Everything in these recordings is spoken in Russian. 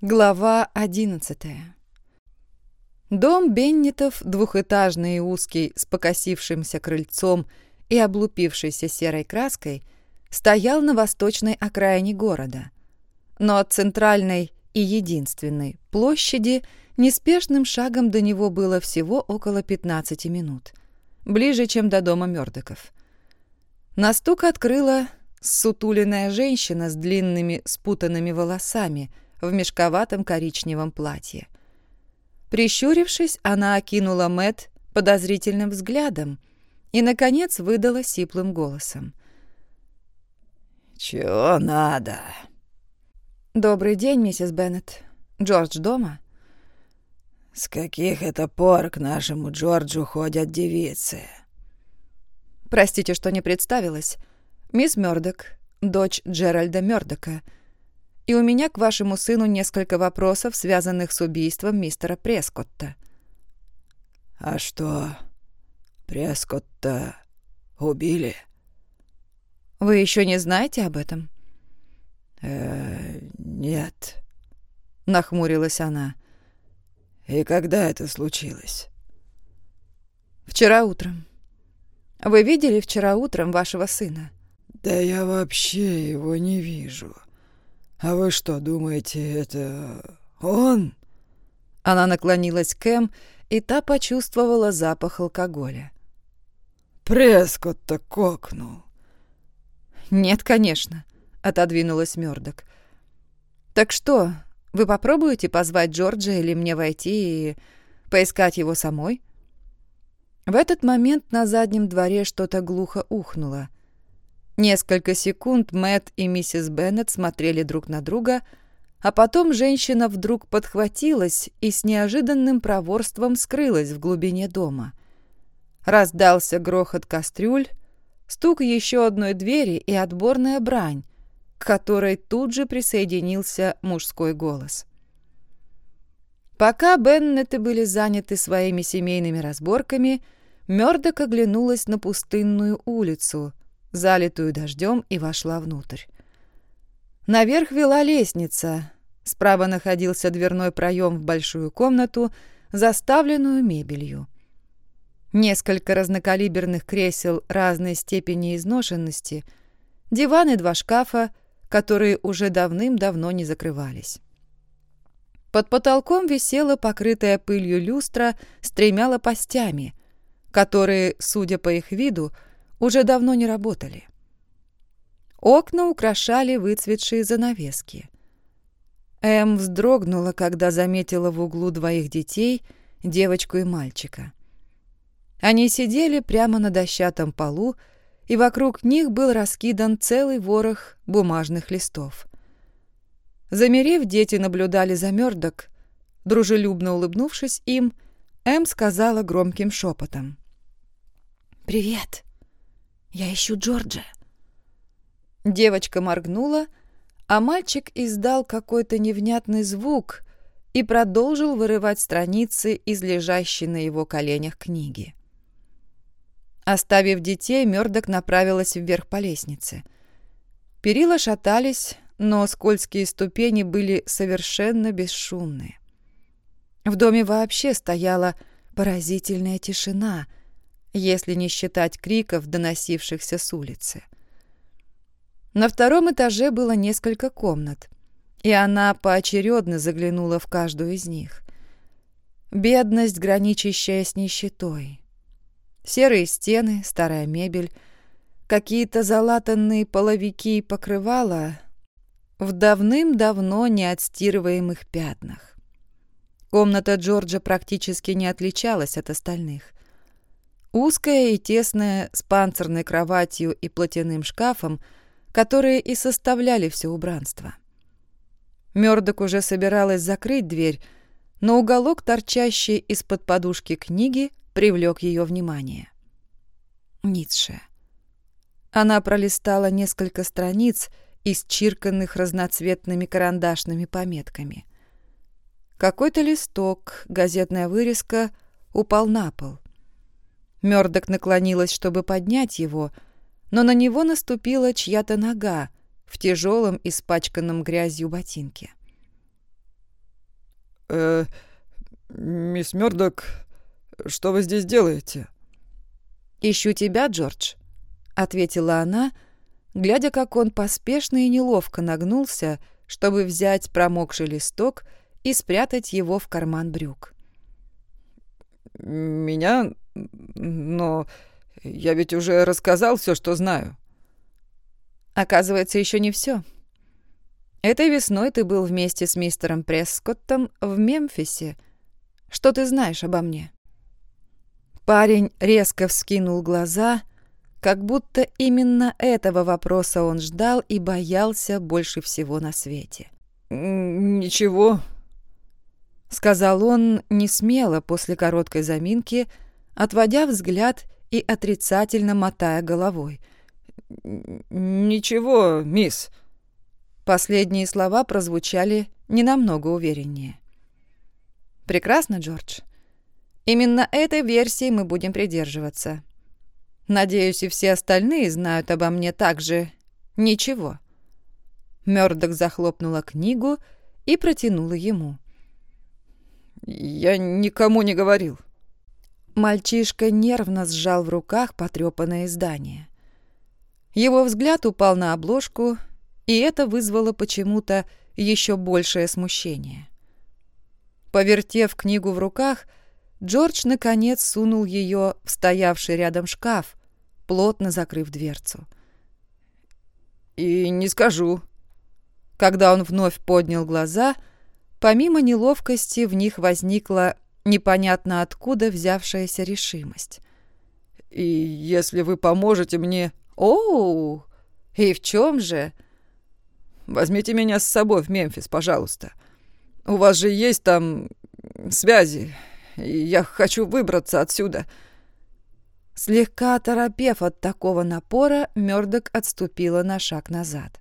Глава одиннадцатая. Дом Беннетов, двухэтажный и узкий, с покосившимся крыльцом и облупившейся серой краской, стоял на восточной окраине города. Но от центральной и единственной площади неспешным шагом до него было всего около 15 минут. Ближе, чем до дома Мёрдоков. На стук открыла сутуленная женщина с длинными спутанными волосами – в мешковатом коричневом платье. Прищурившись, она окинула Мэт подозрительным взглядом и, наконец, выдала сиплым голосом. «Чего надо?» «Добрый день, миссис Беннет. Джордж дома?» «С каких это пор к нашему Джорджу ходят девицы?» «Простите, что не представилась. Мисс Мёрдок, дочь Джеральда Мёрдока, и у меня к вашему сыну несколько вопросов, связанных с убийством мистера Прескотта». «А что, Прескотта убили?» «Вы еще не знаете об этом?» «Э, нет», — нахмурилась она. «И когда это случилось?» «Вчера утром. Вы видели вчера утром вашего сына?» «Да я вообще его не вижу», «А вы что, думаете, это он?» Она наклонилась к Эм, и та почувствовала запах алкоголя. «Прескотт-то кокнул». «Нет, конечно», — отодвинулась Мёрдок. «Так что, вы попробуете позвать Джорджа или мне войти и поискать его самой?» В этот момент на заднем дворе что-то глухо ухнуло. Несколько секунд Мэт и миссис Беннет смотрели друг на друга, а потом женщина вдруг подхватилась и с неожиданным проворством скрылась в глубине дома. Раздался грохот кастрюль, стук еще одной двери и отборная брань, к которой тут же присоединился мужской голос. Пока Беннеты были заняты своими семейными разборками, Мёрдок оглянулась на пустынную улицу, залитую дождем, и вошла внутрь. Наверх вела лестница. Справа находился дверной проем в большую комнату, заставленную мебелью. Несколько разнокалиберных кресел разной степени изношенности, диван и два шкафа, которые уже давным-давно не закрывались. Под потолком висела покрытая пылью люстра с тремя лопастями, которые, судя по их виду, уже давно не работали. Окна украшали выцветшие занавески. Эм вздрогнула, когда заметила в углу двоих детей, девочку и мальчика. Они сидели прямо на дощатом полу, и вокруг них был раскидан целый ворох бумажных листов. Замерев, дети наблюдали за Мёрдок. Дружелюбно улыбнувшись им, Эм сказала громким шепотом. «Привет!» Я ищу Джорджа». Девочка моргнула, а мальчик издал какой-то невнятный звук и продолжил вырывать страницы из лежащей на его коленях книги. Оставив детей, Мёрдок направилась вверх по лестнице. Перила шатались, но скользкие ступени были совершенно бесшумные. В доме вообще стояла поразительная тишина — если не считать криков, доносившихся с улицы. На втором этаже было несколько комнат, и она поочередно заглянула в каждую из них. Бедность, граничащая с нищетой. Серые стены, старая мебель, какие-то залатанные половики и покрывала в давным-давно неотстирываемых пятнах. Комната Джорджа практически не отличалась от остальных. Узкая и тесная, с панцирной кроватью и платяным шкафом, которые и составляли все убранство. Мёрдок уже собиралась закрыть дверь, но уголок, торчащий из-под подушки книги, привлек ее внимание. Ницше. Она пролистала несколько страниц, исчирканных разноцветными карандашными пометками. Какой-то листок, газетная вырезка упал на пол. Мёрдок наклонилась, чтобы поднять его, но на него наступила чья-то нога в тяжелом испачканном грязью ботинке. Э, мисс Мёрдок, что вы здесь делаете?» «Ищу тебя, Джордж», — ответила она, глядя, как он поспешно и неловко нагнулся, чтобы взять промокший листок и спрятать его в карман брюк. «Меня? Но я ведь уже рассказал все, что знаю». «Оказывается, еще не все. Этой весной ты был вместе с мистером Прескоттом в Мемфисе. Что ты знаешь обо мне?» Парень резко вскинул глаза, как будто именно этого вопроса он ждал и боялся больше всего на свете. «Ничего», — сказал он не смело после короткой заминки, отводя взгляд и отрицательно мотая головой. «Ничего, мисс». Последние слова прозвучали не намного увереннее. «Прекрасно, Джордж. Именно этой версии мы будем придерживаться. Надеюсь, и все остальные знают обо мне также ничего». Мёрдок захлопнула книгу и протянула ему. «Я никому не говорил». Мальчишка нервно сжал в руках потрёпанное издание. Его взгляд упал на обложку, и это вызвало почему-то еще большее смущение. Повертев книгу в руках, Джордж наконец сунул ее в стоявший рядом шкаф, плотно закрыв дверцу. «И не скажу». Когда он вновь поднял глаза — Помимо неловкости в них возникла непонятно откуда взявшаяся решимость. «И если вы поможете мне...» «Оу! И в чем же?» «Возьмите меня с собой в Мемфис, пожалуйста. У вас же есть там связи, и я хочу выбраться отсюда». Слегка оторопев от такого напора, Мёрдок отступила на шаг назад.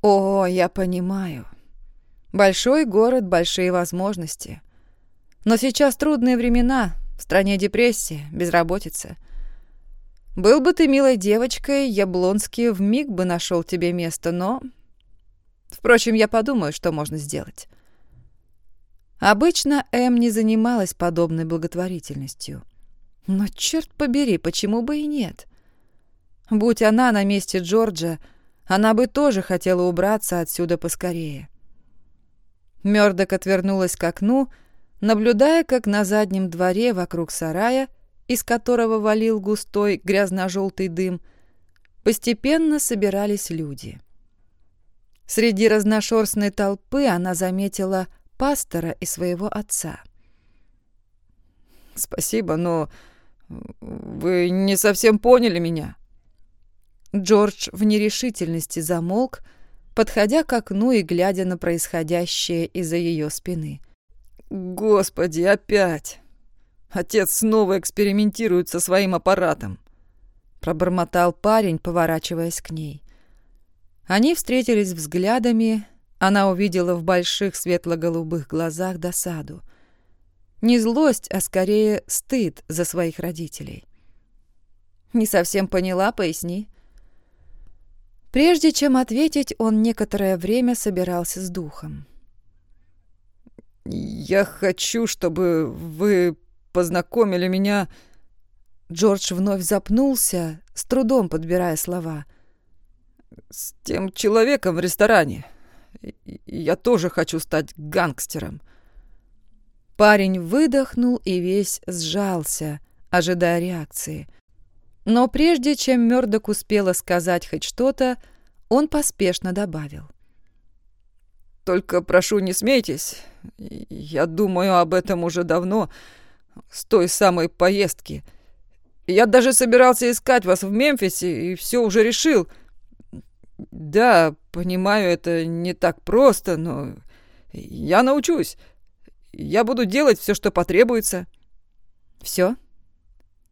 «О, я понимаю. Большой город, большие возможности. Но сейчас трудные времена, в стране депрессия, безработица. Был бы ты милой девочкой, Яблонский вмиг бы нашел тебе место, но... Впрочем, я подумаю, что можно сделать. Обычно Эм не занималась подобной благотворительностью. Но, черт побери, почему бы и нет? Будь она на месте Джорджа, она бы тоже хотела убраться отсюда поскорее. Мёрдок отвернулась к окну, наблюдая, как на заднем дворе вокруг сарая, из которого валил густой грязно-желтый дым, постепенно собирались люди. Среди разношерстной толпы она заметила пастора и своего отца. «Спасибо, но вы не совсем поняли меня». Джордж в нерешительности замолк, подходя к окну и глядя на происходящее из-за ее спины. «Господи, опять! Отец снова экспериментирует со своим аппаратом!» Пробормотал парень, поворачиваясь к ней. Они встретились взглядами, она увидела в больших светло-голубых глазах досаду. Не злость, а скорее стыд за своих родителей. «Не совсем поняла, поясни», Прежде чем ответить, он некоторое время собирался с духом. «Я хочу, чтобы вы познакомили меня...» Джордж вновь запнулся, с трудом подбирая слова. «С тем человеком в ресторане. Я тоже хочу стать гангстером». Парень выдохнул и весь сжался, ожидая реакции — но прежде чем Мёрдок успела сказать хоть что-то, он поспешно добавил. «Только прошу, не смейтесь. Я думаю об этом уже давно, с той самой поездки. Я даже собирался искать вас в Мемфисе и все уже решил. Да, понимаю, это не так просто, но я научусь. Я буду делать все, что потребуется». «Все?»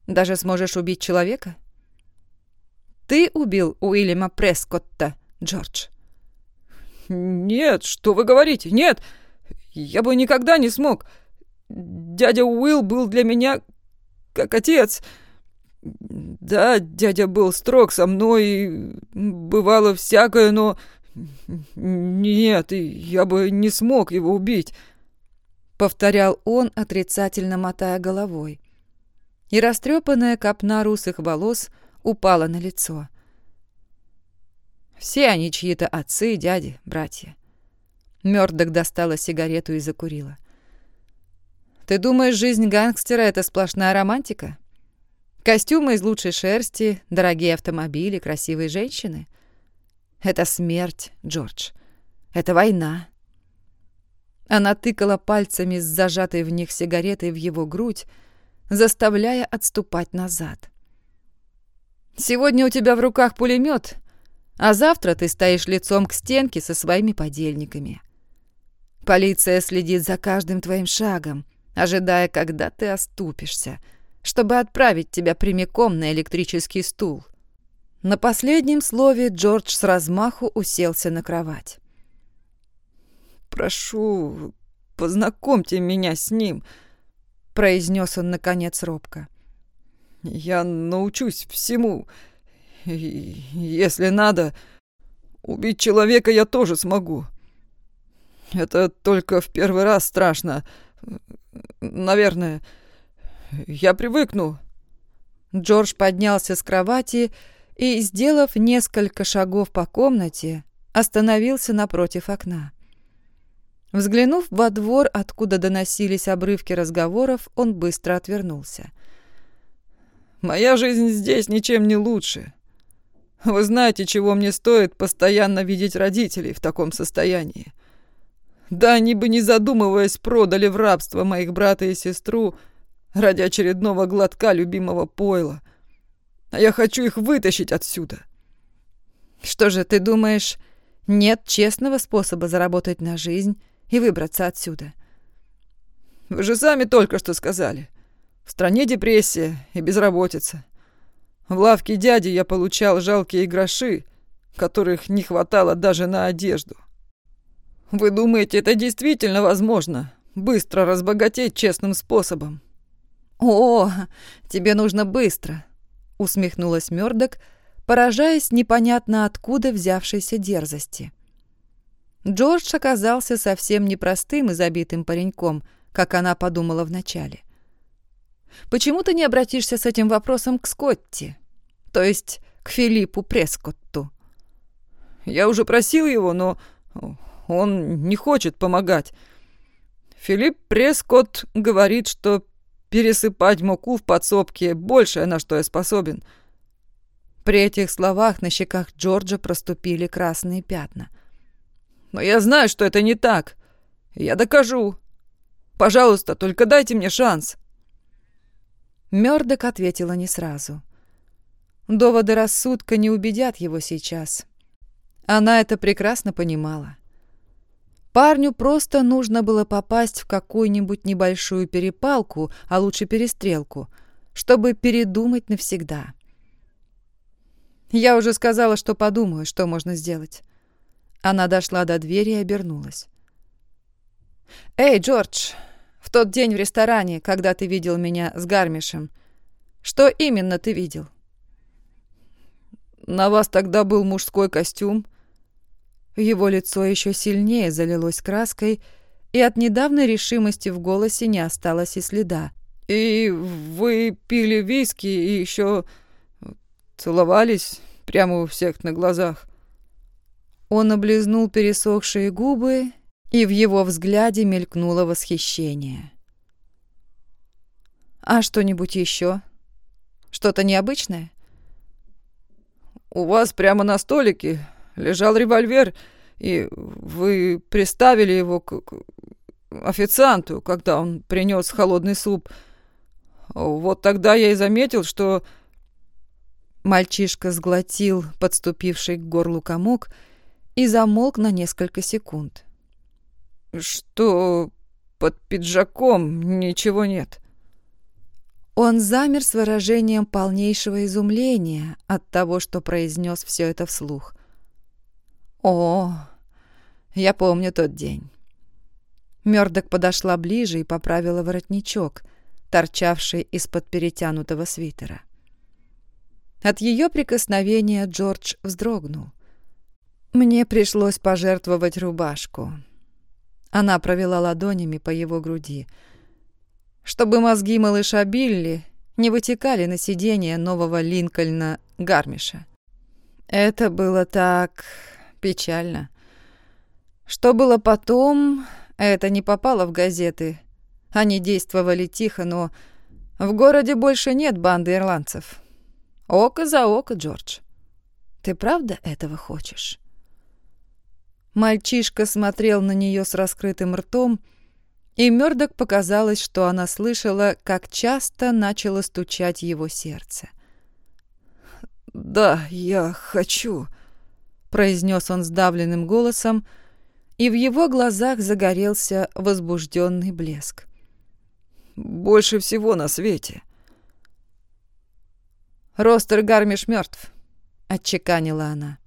Даже сможешь убить человека? Ты убил Уильяма Прескотта, Джордж. Нет, что вы говорите? Нет, я бы никогда не смог. Дядя Уилл был для меня как отец. Да, дядя был строг со мной, бывало всякое, но... Нет, я бы не смог его убить. повторял он, отрицательно мотая головой. И растрепанная копна русых волос упала на лицо. Все они чьи-то отцы, дяди, братья. Мёрдок достала сигарету и закурила. «Ты думаешь, жизнь гангстера — это сплошная романтика? Костюмы из лучшей шерсти, дорогие автомобили, красивые женщины? Это смерть, Джордж. Это война». Она тыкала пальцами с зажатой в них сигаретой в его грудь, заставляя отступать назад. «Сегодня у тебя в руках пулемет, а завтра ты стоишь лицом к стенке со своими подельниками. Полиция следит за каждым твоим шагом, ожидая, когда ты оступишься, чтобы отправить тебя прямиком на электрический стул. На последнем слове Джордж с размаху уселся на кровать. «Прошу, познакомьте меня с ним», — произнес он, наконец, робко. «Я научусь всему. Если надо, убить человека я тоже смогу. Это только в первый раз страшно. Наверное, я привыкну». Джордж поднялся с кровати и, сделав несколько шагов по комнате, остановился напротив окна. Взглянув во двор, откуда доносились обрывки разговоров, он быстро отвернулся. «Моя жизнь здесь ничем не лучше. Вы знаете, чего мне стоит постоянно видеть родителей в таком состоянии. Да они бы, не задумываясь, продали в рабство моих брата и сестру ради очередного глотка любимого пойла. А я хочу их вытащить отсюда. Что же, ты думаешь, нет честного способа заработать на жизнь и выбраться отсюда? Вы же сами только что сказали. В стране депрессия и безработица. В лавке дяди я получал жалкие гроши, которых не хватало даже на одежду. Вы думаете, это действительно возможно? Быстро разбогатеть честным способом? О, тебе нужно быстро, усмехнулась Мёрдок, поражаясь непонятно откуда взявшейся дерзости. Джордж оказался совсем непростым и забитым пареньком, как она подумала вначале. «Почему ты не обратишься с этим вопросом к Скотти, то есть к Филиппу Прескотту?» «Я уже просил его, но он не хочет помогать. Филипп Прескотт говорит, что пересыпать муку в подсобке большее, на что я способен. При этих словах на щеках Джорджа проступили красные пятна. Но я знаю, что это не так. Я докажу. Пожалуйста, только дайте мне шанс. Мёрдок ответила не сразу. Доводы рассудка не убедят его сейчас. Она это прекрасно понимала. Парню просто нужно было попасть в какую-нибудь небольшую перепалку, а лучше перестрелку, чтобы передумать навсегда. Я уже сказала, что подумаю, что можно сделать. Она дошла до двери и обернулась. «Эй, Джордж, в тот день в ресторане, когда ты видел меня с Гармишем, что именно ты видел?» «На вас тогда был мужской костюм», его лицо еще сильнее залилось краской, и от недавней решимости в голосе не осталось и следа. «И вы пили виски и еще целовались прямо у всех на глазах?» Он облизнул пересохшие губы, и в его взгляде мелькнуло восхищение. «А что-нибудь еще? Что-то необычное?» «У вас прямо на столике лежал револьвер, и вы приставили его к, к официанту, когда он принес холодный суп. Вот тогда я и заметил, что...» Мальчишка сглотил подступивший к горлу комок и замолк на несколько секунд. «Что под пиджаком ничего нет?» Он замер с выражением полнейшего изумления от того, что произнес все это вслух. О, я помню тот день. Мёрдок подошла ближе и поправила воротничок, торчавший из-под перетянутого свитера. От ее прикосновения Джордж вздрогнул. Мне пришлось пожертвовать рубашку. Она провела ладонями по его груди. Чтобы мозги малыша Билли не вытекали на сиденье нового Линкольна Гармиша. Это было так печально. Что было потом, это не попало в газеты. Они действовали тихо, но в городе больше нет банды ирландцев. Око за око, Джордж. Ты правда этого хочешь? Мальчишка смотрел на нее с раскрытым ртом, и Мёрдок показалось, что она слышала, как часто начало стучать его сердце. «Да, я хочу», — произнес он сдавленным голосом, и в его глазах загорелся возбужденный блеск. «Больше всего на свете». «Ростер Гармиш мертв», — отчеканила она.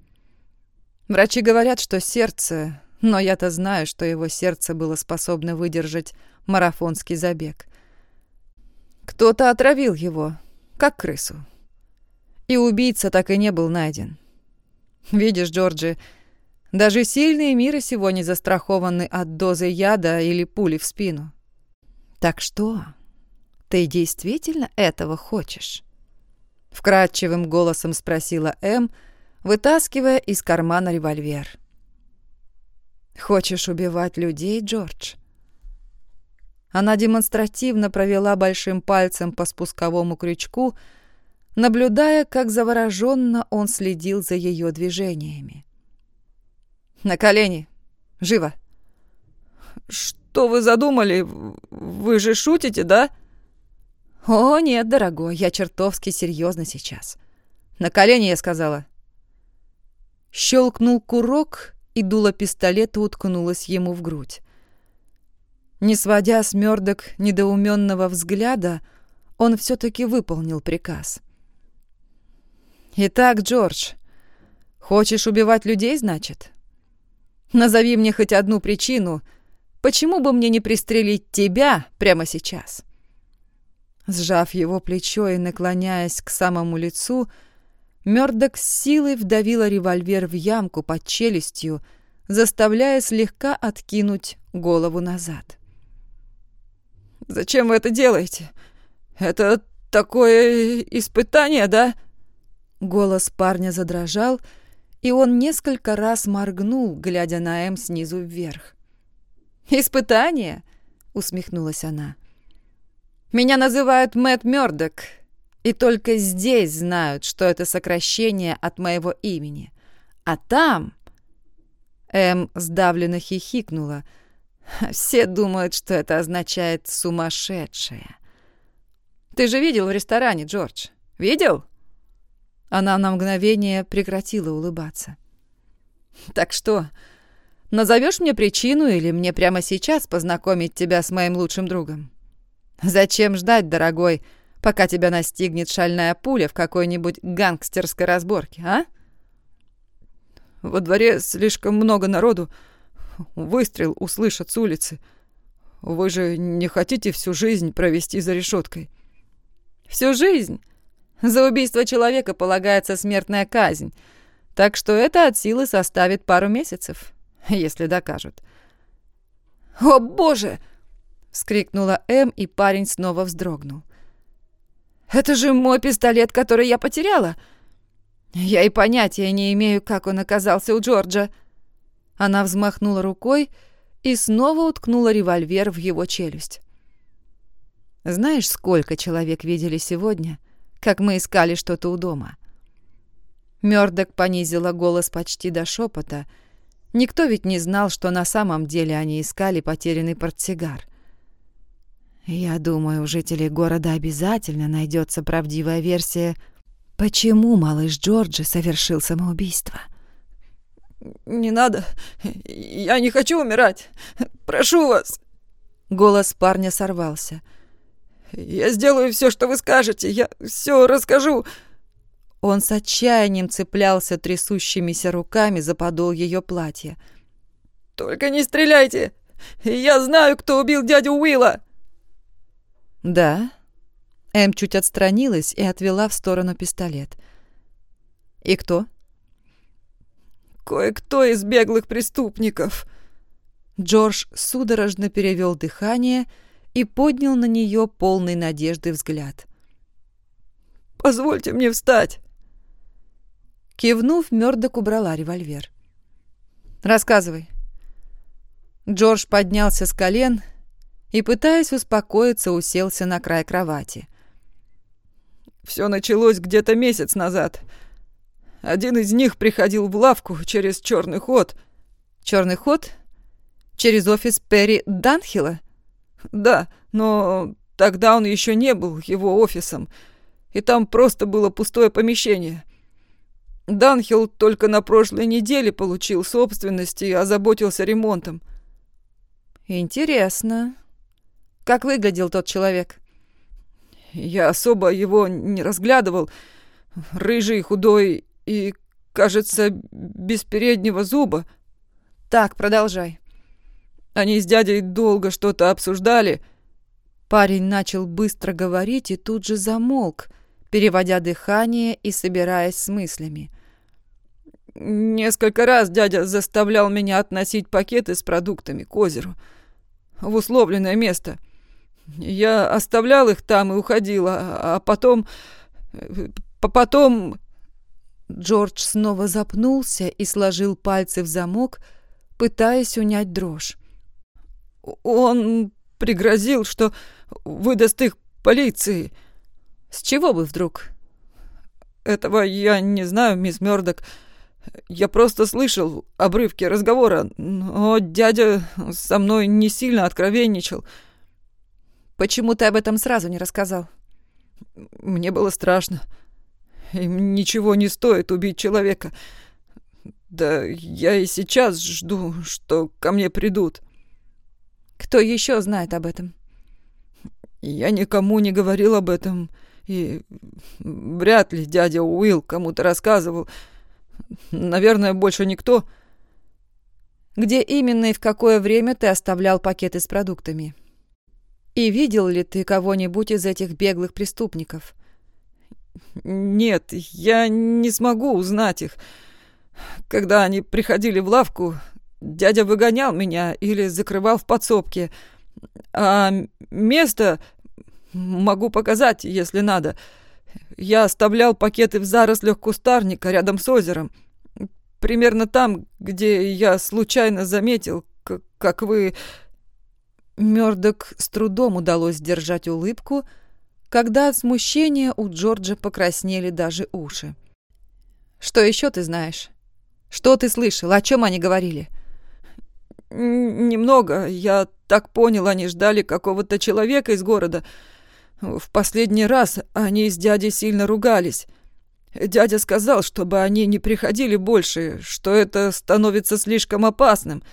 «Врачи говорят, что сердце, но я-то знаю, что его сердце было способно выдержать марафонский забег. Кто-то отравил его, как крысу. И убийца так и не был найден. Видишь, Джорджи, даже сильные миры сегодня застрахованы от дозы яда или пули в спину. Так что, ты действительно этого хочешь? Вкрадчивым голосом спросила М, вытаскивая из кармана револьвер. Хочешь убивать людей, Джордж? Она демонстративно провела большим пальцем по спусковому крючку, наблюдая, как завороженно он следил за ее движениями. На колени. Живо. Что вы задумали? Вы же шутите, да? О, нет, дорогой, я чертовски серьезно сейчас. На колени, я сказала. Щелкнул курок, и дуло пистолета уткнулось ему в грудь. Не сводя с Мёрдок недоуменного взгляда, он все-таки выполнил приказ. «Итак, Джордж, хочешь убивать людей, значит?» Назови мне хоть одну причину, почему бы мне не пристрелить тебя прямо сейчас?» Сжав его плечо и наклоняясь к самому лицу, Мёрдок с силой вдавила револьвер в ямку под челюстью, заставляя слегка откинуть голову назад. «Зачем вы это делаете? Это такое испытание, да?» Голос парня задрожал, и он несколько раз моргнул, глядя на Эм снизу вверх. «Испытание?» — усмехнулась она. «Меня называют Мэтт Мёрдок, и только здесь знают, что это сокращение от моего имени. А там...» Эм сдавленно хихикнула. «Все думают, что это означает «сумасшедшая». Ты же видел в ресторане, Джордж? Видел?» Она на мгновение прекратила улыбаться. «Так что, назовешь мне причину или мне прямо сейчас познакомить тебя с моим лучшим другом? Зачем ждать, дорогой, пока тебя настигнет шальная пуля в какой-нибудь гангстерской разборке, а?» «Во дворе слишком много народу. Выстрел услышат с улицы. Вы же не хотите всю жизнь провести за решеткой?» «Всю жизнь?» За убийство человека полагается смертная казнь, так что это от силы составит пару месяцев, если докажут. «О, боже!» — вскрикнула М, и парень снова вздрогнул. «Это же мой пистолет, который я потеряла! Я и понятия не имею, как он оказался у Джорджа!» Она взмахнула рукой и снова уткнула револьвер в его челюсть. «Знаешь, сколько человек видели сегодня?» как мы искали что-то у дома. Мёрдок понизила голос почти до шепота. Никто ведь не знал, что на самом деле они искали потерянный портсигар. Я думаю, у жителей города обязательно найдется правдивая версия, почему малыш Джорджи совершил самоубийство. «Не надо. Я не хочу умирать. Прошу вас». Голос парня сорвался. Я сделаю все, что вы скажете. Я все расскажу». Он с отчаянием цеплялся трясущимися руками за подол ее платья. «Только не стреляйте! Я знаю, кто убил дядю Уилла!» «Да?» Эм чуть отстранилась и отвела в сторону пистолет. «И кто?» «Кое-кто из беглых преступников». Джордж судорожно перевел дыхание и поднял на нее полный надежды взгляд. «Позвольте мне встать!» Кивнув, Мёрдок убрала револьвер. «Рассказывай». Джордж поднялся с колен и, пытаясь успокоиться, уселся на край кровати. «Все началось где-то месяц назад. Один из них приходил в лавку через черный ход». «Черный ход? Через офис Перри Данхилла?» «Да, но тогда он еще не был его офисом, и там просто было пустое помещение. Данхилл только на прошлой неделе получил собственность и озаботился ремонтом». «Интересно. Как выглядел тот человек?» «Я особо его не разглядывал. Рыжий, худой и, кажется, без переднего зуба». «Так, продолжай». Они с дядей долго что-то обсуждали. Парень начал быстро говорить и тут же замолк, переводя дыхание и собираясь с мыслями. Несколько раз дядя заставлял меня относить пакеты с продуктами к озеру в условленное место. Я оставлял их там и уходила, а потом... Потом... Джордж снова запнулся и сложил пальцы в замок, пытаясь унять дрожь. Он пригрозил, что выдаст их полиции. С чего бы вдруг? Этого я не знаю, мисс Мёрдок. Я просто слышал обрывки разговора, но дядя со мной не сильно откровенничал. Почему ты об этом сразу не рассказал? Мне было страшно. Им ничего не стоит убить человека. Да я и сейчас жду, что ко мне придут. Кто еще знает об этом? Я никому не говорил об этом, и вряд ли дядя Уилл кому-то рассказывал. Наверное, больше никто. Где именно и в какое время ты оставлял пакеты с продуктами? И видел ли ты кого-нибудь из этих беглых преступников? Нет, я не смогу узнать их. Когда они приходили в лавку, дядя выгонял меня или закрывал в подсобке. А место могу показать, если надо. Я оставлял пакеты в зарослях кустарника рядом с озером. Примерно там, где я случайно заметил, как вы... Мёрдок с трудом удалось сдержать улыбку, когда от смущения у Джорджа покраснели даже уши. «Что еще ты знаешь? Что ты слышал? О чем они говорили?» «Немного. Я так понял, они ждали какого-то человека из города. В последний раз они с дядей сильно ругались. Дядя сказал, чтобы они не приходили больше, что это становится слишком опасным.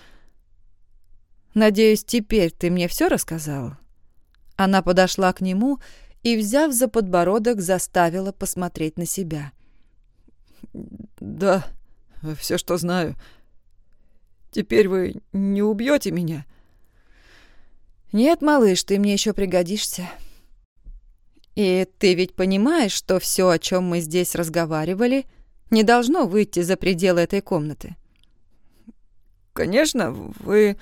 Надеюсь, теперь ты мне все рассказал? Она подошла к нему и, взяв за подбородок, заставила посмотреть на себя. Да, все, что знаю. Теперь вы не убьете меня? Нет, малыш, ты мне еще пригодишься. И ты ведь понимаешь, что все, о чем мы здесь разговаривали, не должно выйти за пределы этой комнаты? Конечно, вы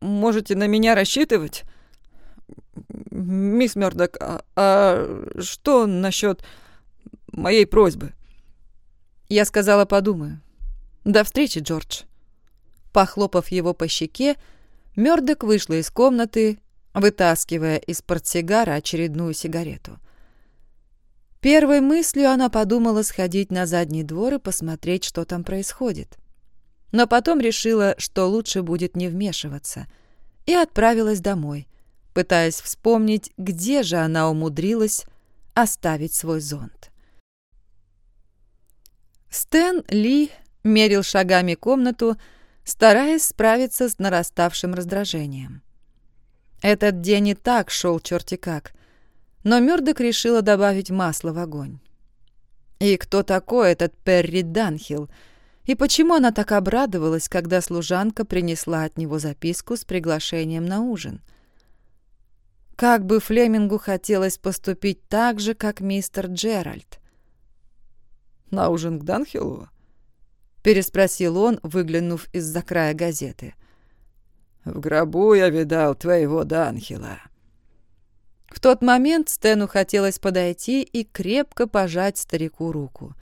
можете на меня рассчитывать. Мисс Мёрдок, а, а что насчет моей просьбы? Я сказала, подумаю. До встречи, Джордж. Похлопав его по щеке, Мёрдок вышла из комнаты, вытаскивая из портсигара очередную сигарету. Первой мыслью она подумала сходить на задний двор и посмотреть, что там происходит. Но потом решила, что лучше будет не вмешиваться, и отправилась домой, пытаясь вспомнить, где же она умудрилась оставить свой зонт. Стэн Ли мерил шагами комнату, стараясь справиться с нараставшим раздражением. Этот день и так шел черти как, но Мёрдок решила добавить масло в огонь. И кто такой этот Перри Данхилл? И почему она так обрадовалась, когда служанка принесла от него записку с приглашением на ужин? Как бы Флемингу хотелось поступить так же, как мистер Джеральд. «На ужин к Данхиллу?» — переспросил он, выглянув из-за края газеты. В гробу я видал твоего Данхила». В тот момент Стэну хотелось подойти и крепко пожать старику руку.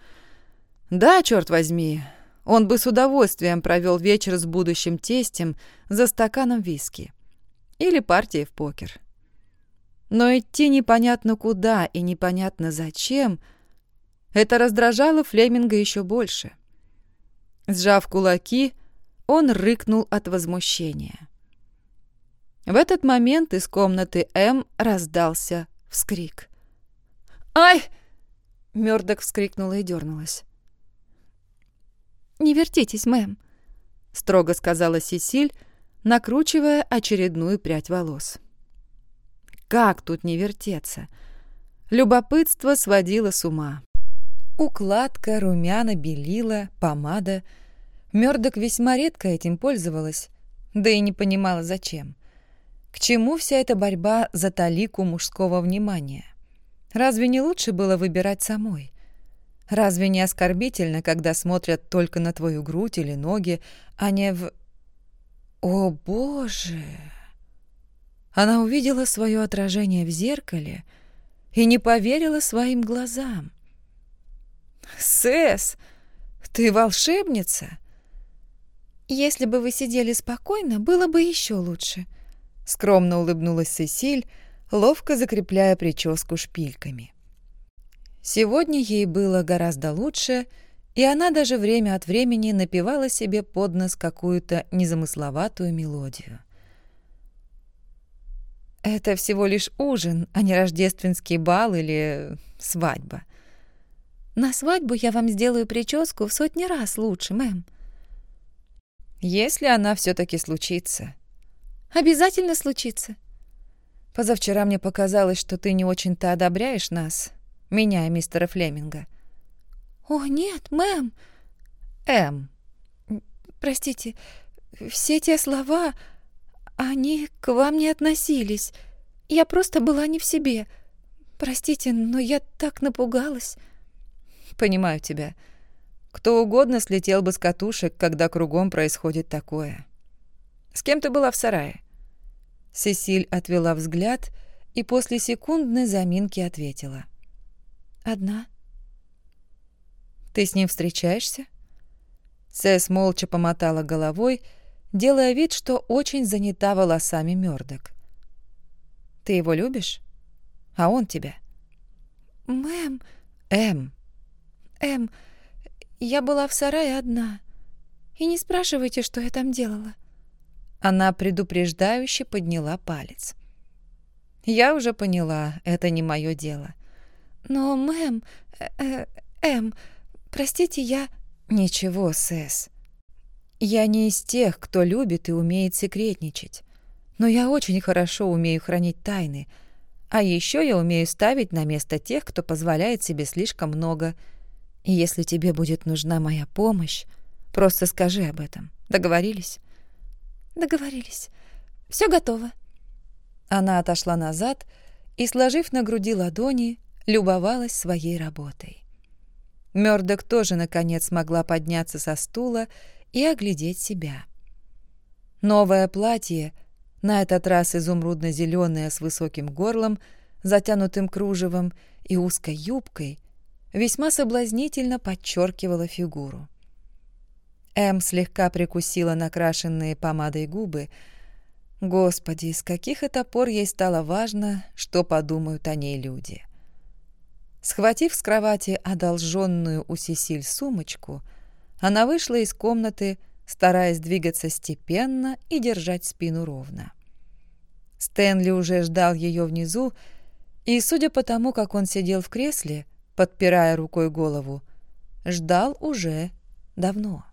Да, черт возьми, он бы с удовольствием провел вечер с будущим тестем за стаканом виски или партией в покер. Но идти непонятно куда и непонятно зачем, это раздражало Флеминга еще больше. Сжав кулаки, он рыкнул от возмущения. В этот момент из комнаты М раздался вскрик. «Ай!» — Мёрдок вскрикнула и дернулась. «Не вертитесь, мэм», — строго сказала Сесиль, накручивая очередную прядь волос. «Как тут не вертеться?» Любопытство сводило с ума. Укладка, румяна, белила, помада. Мёрдок весьма редко этим пользовалась, да и не понимала, зачем. К чему вся эта борьба за талику мужского внимания? Разве не лучше было выбирать самой? Разве не оскорбительно, когда смотрят только на твою грудь или ноги, а не в... О, Боже! Она увидела свое отражение в зеркале и не поверила своим глазам. «Сэс, ты волшебница?» «Если бы вы сидели спокойно, было бы еще лучше», Скромно улыбнулась Сесиль, ловко закрепляя прическу шпильками. Сегодня ей было гораздо лучше, и она даже время от времени напевала себе под нос какую-то незамысловатую мелодию. «Это всего лишь ужин, а не рождественский бал или свадьба. На свадьбу я вам сделаю прическу в сотни раз лучше, мэм». «Если она все таки случится», Обязательно случится. Позавчера мне показалось, что ты не очень-то одобряешь нас, меня и мистера Флеминга. О, нет, мэм. Эм. Простите, все те слова, они к вам не относились. Я просто была не в себе. Простите, но я так напугалась. Понимаю тебя. Кто угодно слетел бы с катушек, когда кругом происходит такое. С кем ты была в сарае?» Сесиль отвела взгляд и после секундной заминки ответила. «Одна». «Ты с ним встречаешься?» Сэс молча помотала головой, делая вид, что очень занята волосами Мёрдок. «Ты его любишь? А он тебя?» «Мэм...» «Эм...» «Эм, я была в сарае одна. И не спрашивайте, что я там делала. Она предупреждающе подняла палец. «Я уже поняла, это не мое дело». «Но, мэм... Э, э, эм... Простите, я...» «Ничего, Сэс. Я не из тех, кто любит и умеет секретничать. Но я очень хорошо умею хранить тайны. А еще я умею ставить на место тех, кто позволяет себе слишком много. И если тебе будет нужна моя помощь, просто скажи об этом. Договорились?» Договорились. Все готово. Она отошла назад и, сложив на груди ладони, любовалась своей работой. Мёрдок тоже, наконец, смогла подняться со стула и оглядеть себя. Новое платье, на этот раз изумрудно зеленое с высоким горлом, затянутым кружевом и узкой юбкой, весьма соблазнительно подчеркивало фигуру. Эм слегка прикусила накрашенные помадой губы. Господи, с каких это пор ей стало важно, что подумают о ней люди. Схватив с кровати одолженную у Сесиль сумочку, она вышла из комнаты, стараясь двигаться степенно и держать спину ровно. Стэнли уже ждал ее внизу, и, судя по тому, как он сидел в кресле, подпирая рукой голову, ждал уже давно.